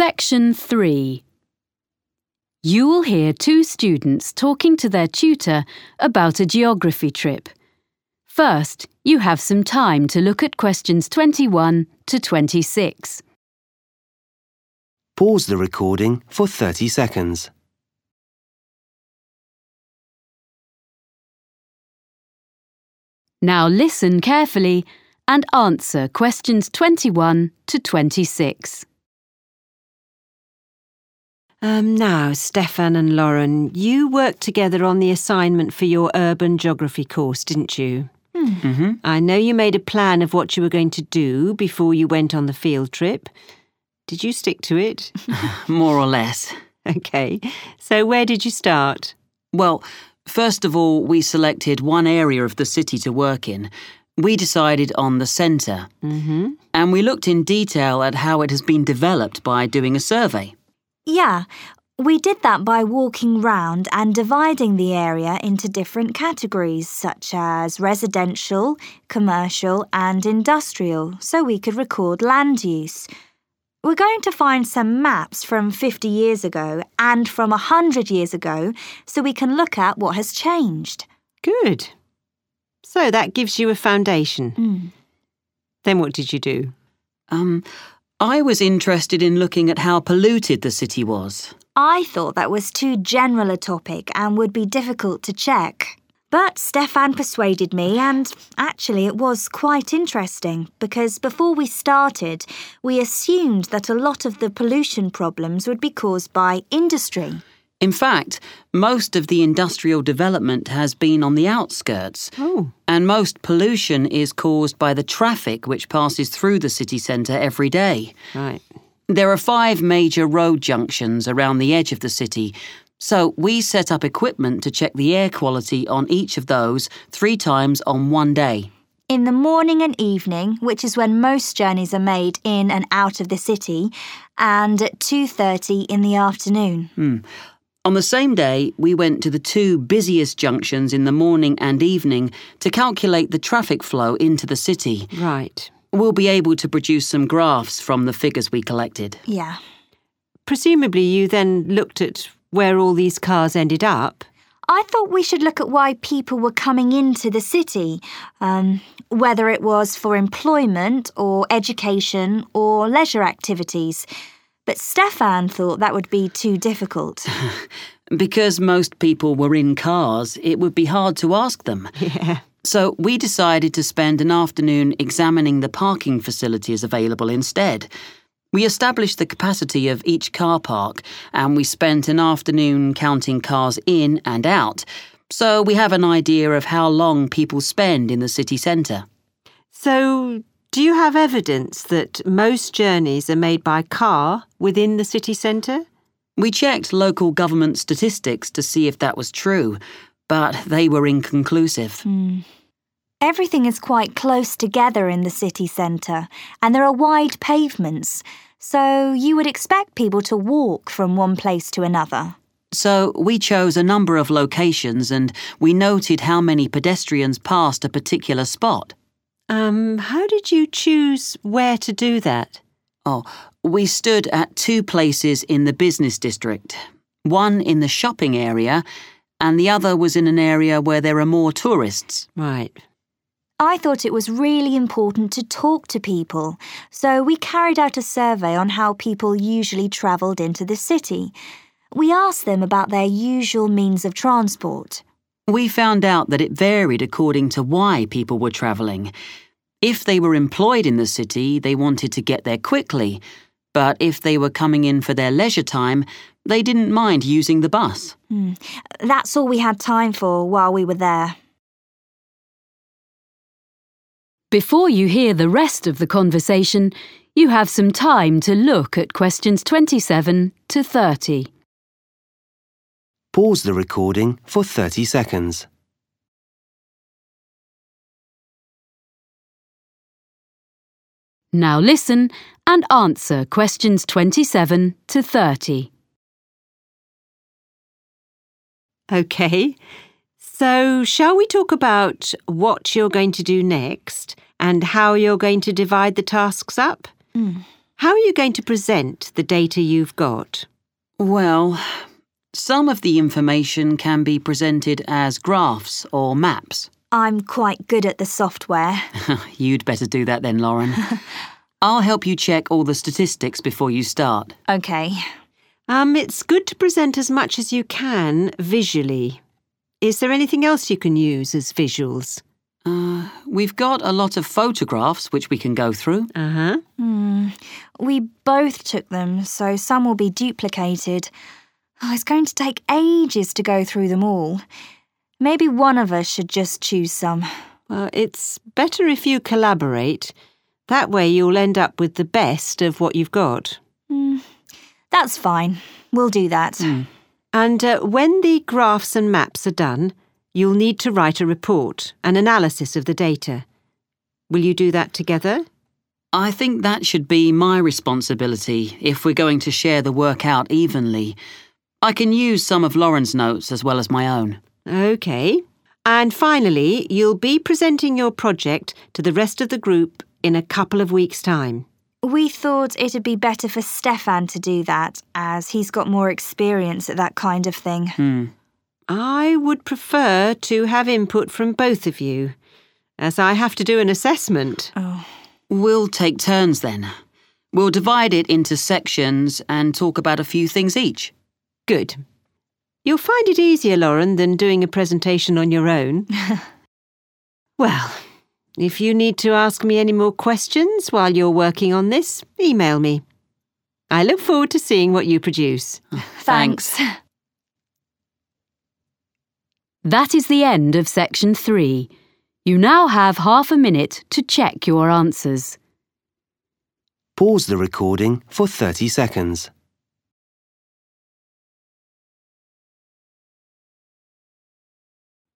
Section 3 You will hear two students talking to their tutor about a geography trip. First, you have some time to look at questions 21 to 26. Pause the recording for 30 seconds. Now listen carefully and answer questions 21 to 26. Um, now, Stefan and Lauren, you worked together on the assignment for your urban geography course, didn't you? Mm-hmm. I know you made a plan of what you were going to do before you went on the field trip. Did you stick to it? More or less. okay. So, where did you start? Well, first of all, we selected one area of the city to work in. We decided on the centre. Mm-hmm. And we looked in detail at how it has been developed by doing a survey. Yeah, we did that by walking round and dividing the area into different categories, such as residential, commercial, and industrial, so we could record land use. We're going to find some maps from 50 years ago and from 100 years ago so we can look at what has changed. Good. So that gives you a foundation. Mm. Then what did you do? Um, I was interested in looking at how polluted the city was. I thought that was too general a topic and would be difficult to check. But Stefan persuaded me, and actually, it was quite interesting because before we started, we assumed that a lot of the pollution problems would be caused by industry. In fact, most of the industrial development has been on the outskirts. Oh. And most pollution is caused by the traffic which passes through the city centre every day. Right. There are five major road junctions around the edge of the city, so we set up equipment to check the air quality on each of those three times on one day. In the morning and evening, which is when most journeys are made in and out of the city, and at 2:30 in the afternoon. Hmm. On the same day, we went to the two busiest junctions in the morning and evening to calculate the traffic flow into the city. Right. We'll be able to produce some graphs from the figures we collected. Yeah. Presumably, you then looked at where all these cars ended up. I thought we should look at why people were coming into the city, um, whether it was for employment or education or leisure activities. But Stefan thought that would be too difficult. Because most people were in cars, it would be hard to ask them. Yeah. So we decided to spend an afternoon examining the parking facilities available instead. We established the capacity of each car park and we spent an afternoon counting cars in and out, so we have an idea of how long people spend in the city centre. So, do you have evidence that most journeys are made by car within the city centre? We checked local government statistics to see if that was true, but they were inconclusive. Hmm. Everything is quite close together in the city centre, and there are wide pavements, so you would expect people to walk from one place to another. So we chose a number of locations and we noted how many pedestrians passed a particular spot. Um, how did you choose where to do that? Oh, we stood at two places in the business district. One in the shopping area, and the other was in an area where there are more tourists. Right. I thought it was really important to talk to people, so we carried out a survey on how people usually travelled into the city. We asked them about their usual means of transport. We found out that it varied according to why people were travelling. If they were employed in the city, they wanted to get there quickly, but if they were coming in for their leisure time, they didn't mind using the bus. Hmm. That's all we had time for while we were there. Before you hear the rest of the conversation, you have some time to look at questions 27 to 30. Pause the recording for 30 seconds. Now listen and answer questions 27 to 30. Okay. So, shall we talk about what you're going to do next and how you're going to divide the tasks up? Mm. How are you going to present the data you've got? Well, some of the information can be presented as graphs or maps. I'm quite good at the software. You'd better do that then, Lauren. I'll help you check all the statistics before you start. OK. Um, it's good to present as much as you can visually. Is there anything else you can use as visuals? Uh, we've got a lot of photographs which we can go through. Uh huh. Hmm. We both took them, so some will be duplicated. Oh, it's going to take ages to go through them all. Maybe one of us should just choose some. Well, it's better if you collaborate. That way you'll end up with the best of what you've got. Hmm. That's fine. We'll do that. And uh, when the graphs and maps are done, you'll need to write a report, an analysis of the data. Will you do that together? I think that should be my responsibility if we're going to share the work out evenly. I can use some of Lauren's notes as well as my own. OK. And finally, you'll be presenting your project to the rest of the group in a couple of weeks' time. We thought it'd be better for Stefan to do that, as he's got more experience at that kind of thing. Hmm. I would prefer to have input from both of you, as I have to do an assessment. Oh. We'll take turns then. We'll divide it into sections and talk about a few things each. Good. You'll find it easier, Lauren, than doing a presentation on your own. well, if you need to ask me any more questions while you're working on this, email me. I look forward to seeing what you produce. Thanks. That is the end of section 3. You now have half a minute to check your answers. Pause the recording for 30 seconds.